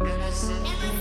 Innocent. Innocent.